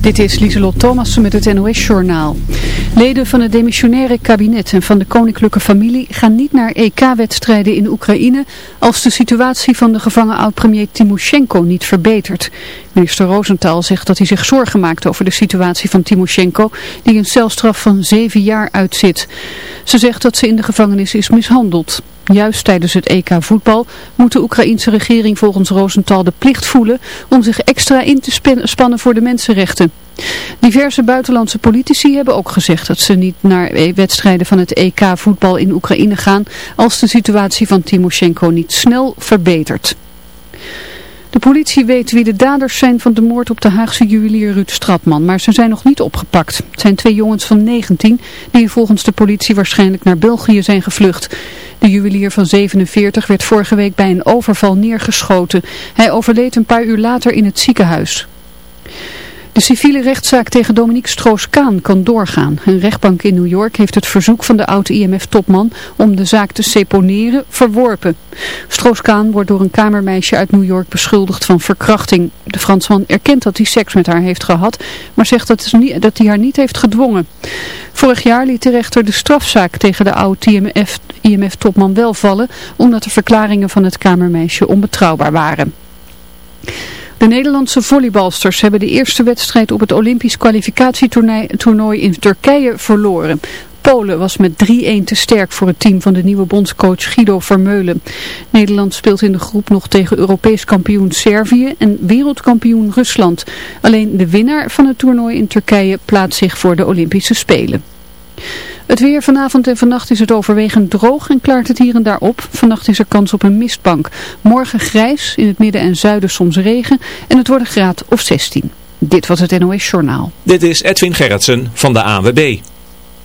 Dit is Lieselot Thomassen met het NOS-journaal. Leden van het demissionaire kabinet en van de koninklijke familie gaan niet naar EK-wedstrijden in Oekraïne als de situatie van de gevangen oud-premier Timoshenko niet verbetert. Minister Rosenthal zegt dat hij zich zorgen maakt over de situatie van Timoshenko, die een celstraf van zeven jaar uitzit. Ze zegt dat ze in de gevangenis is mishandeld. Juist tijdens het EK voetbal moet de Oekraïense regering volgens Rosenthal de plicht voelen om zich extra in te spannen voor de mensenrechten. Diverse buitenlandse politici hebben ook gezegd dat ze niet naar wedstrijden van het EK voetbal in Oekraïne gaan als de situatie van Timoshenko niet snel verbetert. De politie weet wie de daders zijn van de moord op de Haagse juwelier Ruud Stratman, maar ze zijn nog niet opgepakt. Het zijn twee jongens van 19 die volgens de politie waarschijnlijk naar België zijn gevlucht. De juwelier van 47 werd vorige week bij een overval neergeschoten. Hij overleed een paar uur later in het ziekenhuis. De civiele rechtszaak tegen Dominique Stroos-Kaan kan doorgaan. Een rechtbank in New York heeft het verzoek van de oud-IMF-topman om de zaak te seponeren verworpen. Stroos-Kaan wordt door een kamermeisje uit New York beschuldigd van verkrachting. De Fransman erkent dat hij seks met haar heeft gehad, maar zegt dat, dat hij haar niet heeft gedwongen. Vorig jaar liet de rechter de strafzaak tegen de oud-IMF-topman wel vallen, omdat de verklaringen van het kamermeisje onbetrouwbaar waren. De Nederlandse volleybalsters hebben de eerste wedstrijd op het Olympisch kwalificatietoernooi in Turkije verloren. Polen was met 3-1 te sterk voor het team van de nieuwe bondscoach Guido Vermeulen. Nederland speelt in de groep nog tegen Europees kampioen Servië en wereldkampioen Rusland. Alleen de winnaar van het toernooi in Turkije plaatst zich voor de Olympische Spelen. Het weer vanavond en vannacht is het overwegend droog en klaart het hier en daar op. Vannacht is er kans op een mistbank. Morgen grijs, in het midden en zuiden soms regen en het wordt een graad of 16. Dit was het NOS Journaal. Dit is Edwin Gerritsen van de ANWB.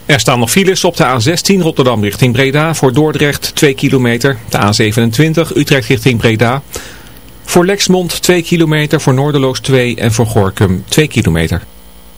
Er staan nog files op de A16 Rotterdam richting Breda. Voor Dordrecht 2 kilometer. De A27 Utrecht richting Breda. Voor Lexmond 2 kilometer. Voor Noorderloos 2 en voor Gorkum 2 kilometer.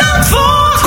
Zandvoort.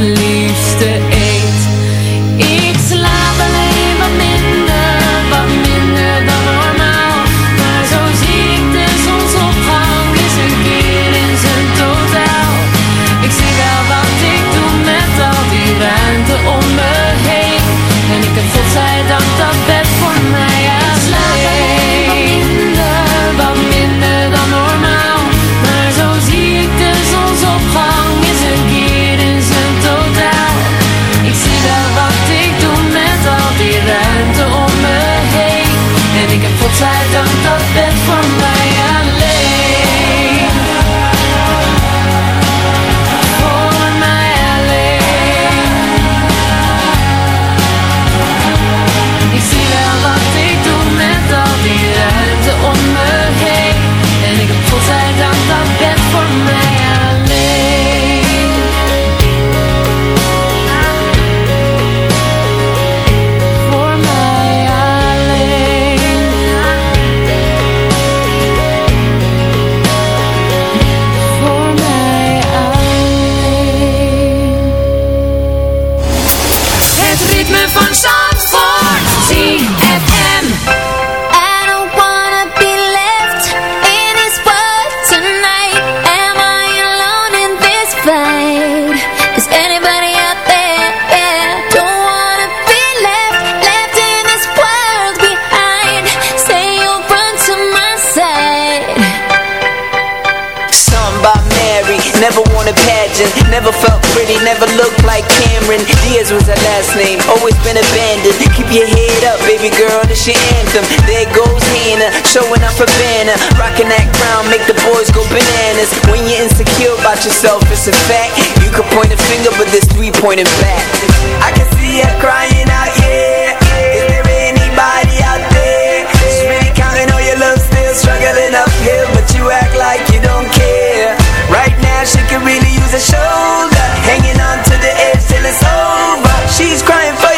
liefste anthem. There goes Hannah, showing up for Banner. Rocking that crown, make the boys go bananas. When you're insecure about yourself, it's a fact. You can point a finger, but there's three pointing back. I can see her crying out, yeah. Is there anybody out there? She's really counting all your love, still struggling uphill, but you act like you don't care. Right now, she could really use a shoulder, hanging on to the edge till it's over. She's crying for you.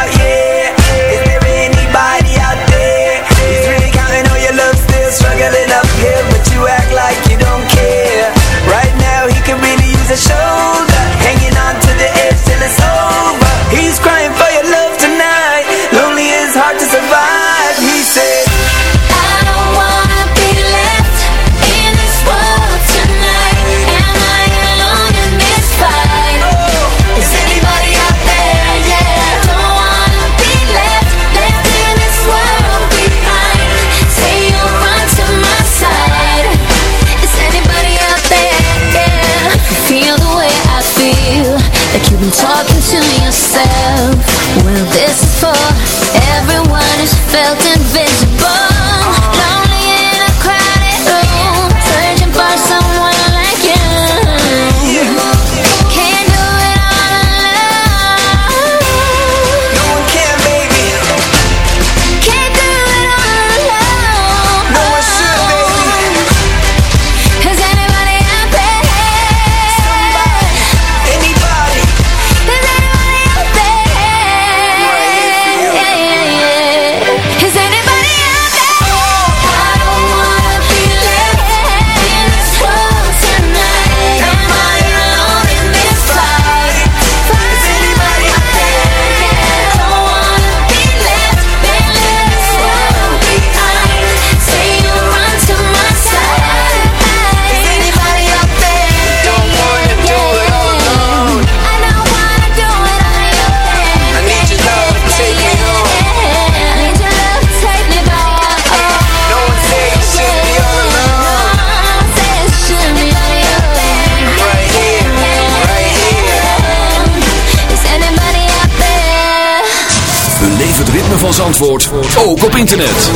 Zandvoort ook op internet.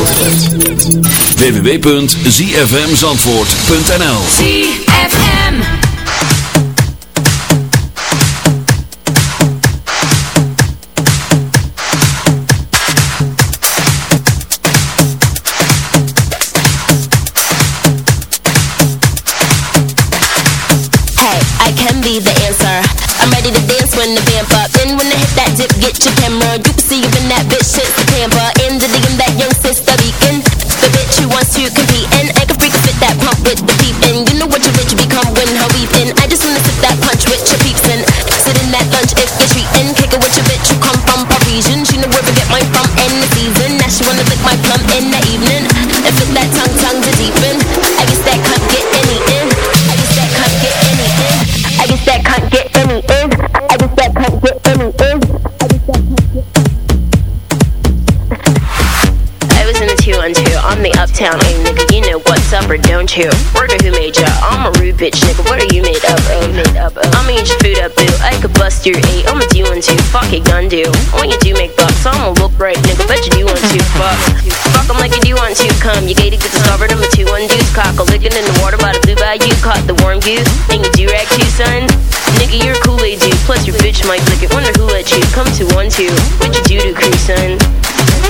www.zfmzandvoort.nl ZFM Hey, I can be the answer. I'm ready to dance when the vamp. Get your camera. You can see in that bitch shit the camper. In the DM that young sister beacon. The bitch who wants to compete and I can freak fit that pump with the peep in. You know what your bitch become when her weeping. I just wanna sip that punch with your peeps in. Sit in that lunch if you're treating. Kick it with your bitch who come from Parisian. She know where to get mine from in the season. Now she wanna lick my plum in the evening. And fit that tongue tongue to deepen. I or don't you? Wonder who made ya? I'm a rude bitch, nigga. What are you made up of? Made up of? I'ma eat your food up, boo. I could bust your eight. I'ma do one two. Fuck it, gun do. When you do make bucks, I'ma look right, nigga. Bet you do want to. Fuck. Fuck 'em like you do want to. Come, you gated, get discovered. I'm a two one deuce. Cock a licking in the water by the blue bayou. Caught the warm goose. And you do rag too, son. Nigga, you're a Kool-Aid dude. Plus your bitch might lick it. Wonder who let you come to one two. What you do to crew, son?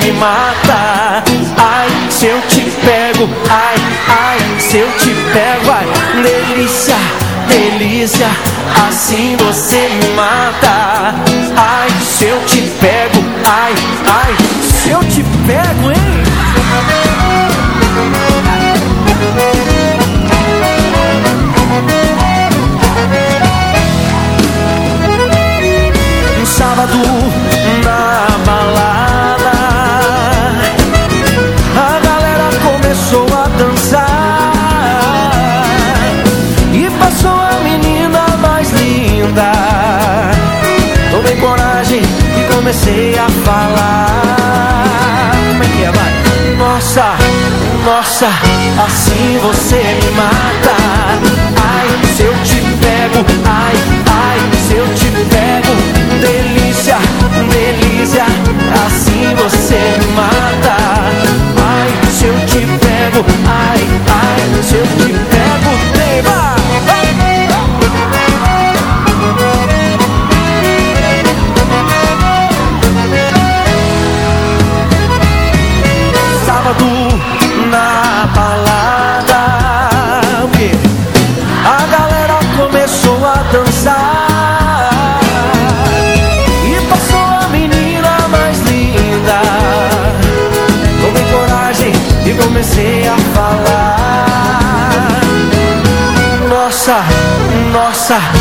Me mata. Ah. 사.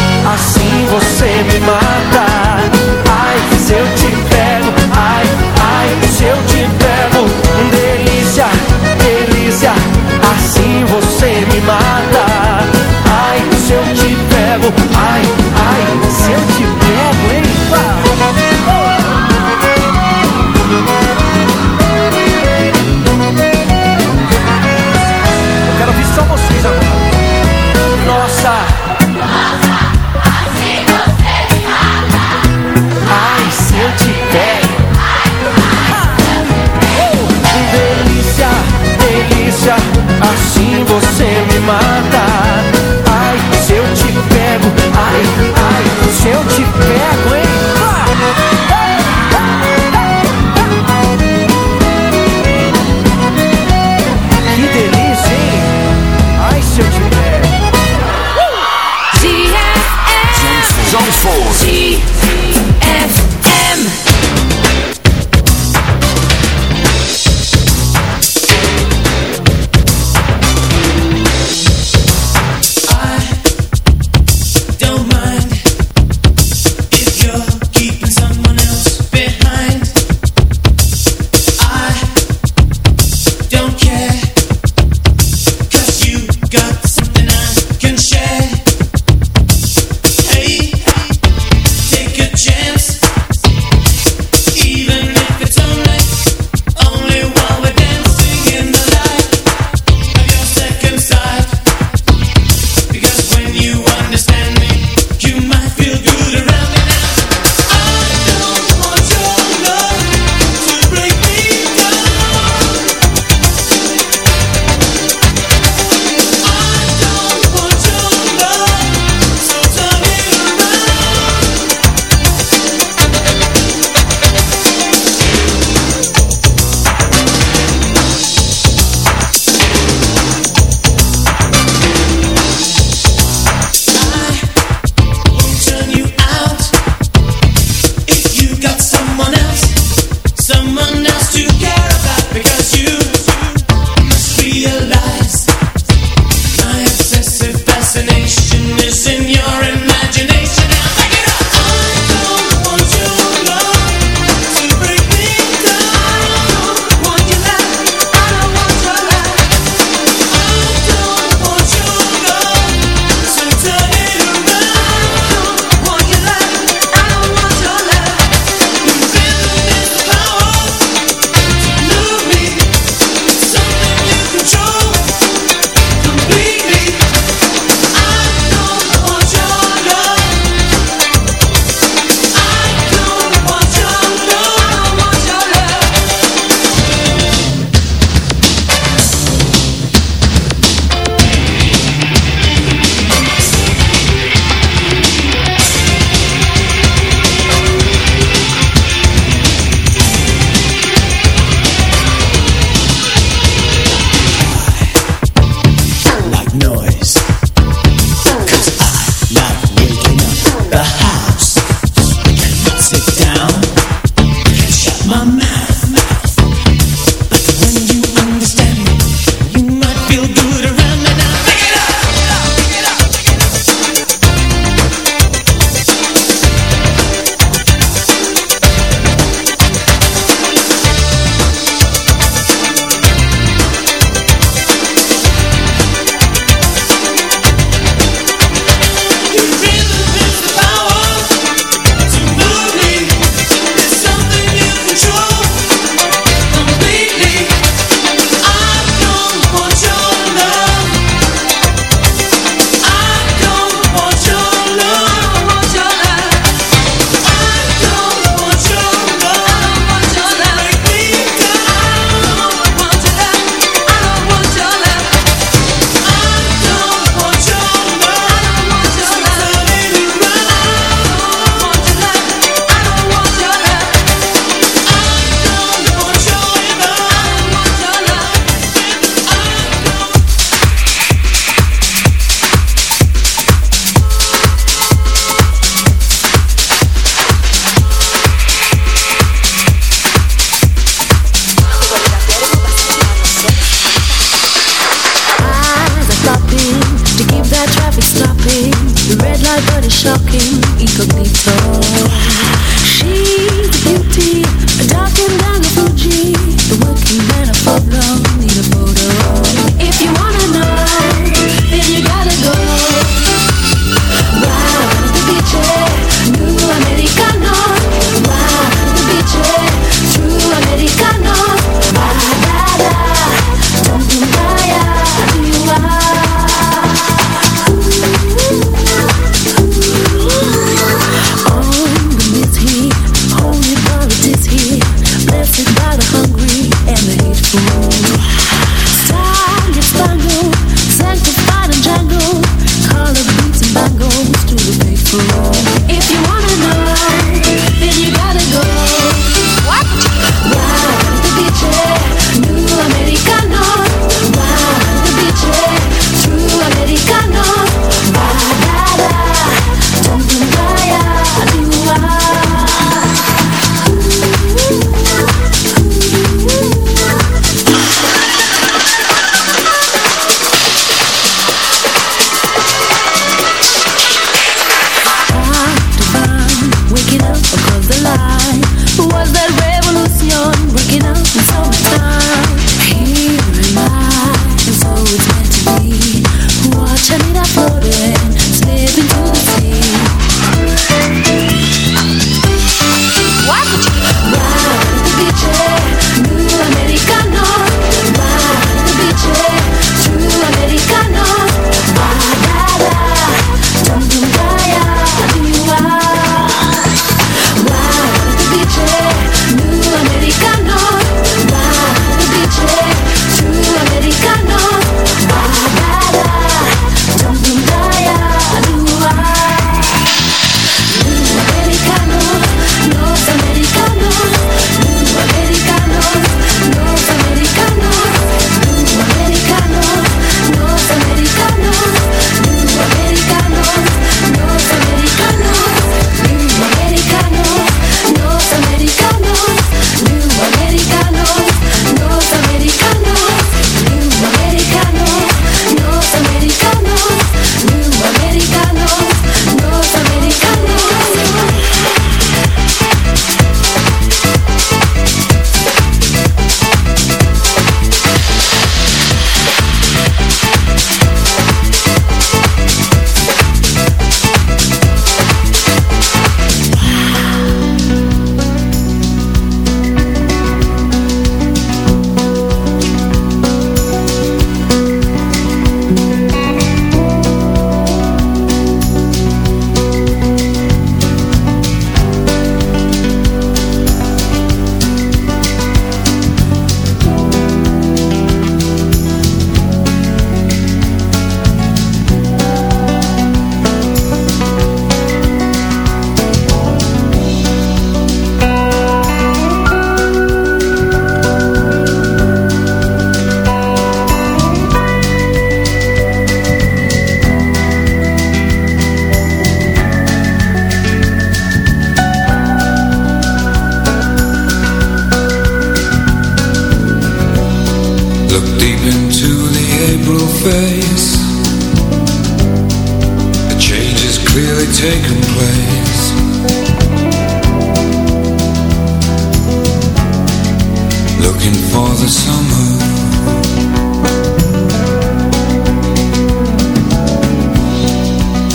the summer.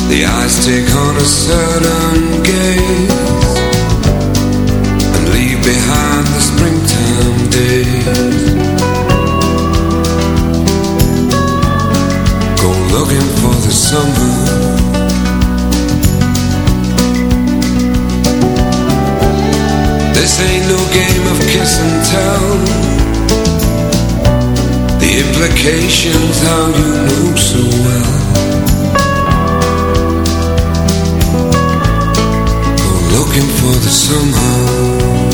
The eyes take on a certain gaze And leave behind the springtime days. Go looking for the summer. This ain't no game of kiss and tell implications how you move so well. Go looking for the somehow.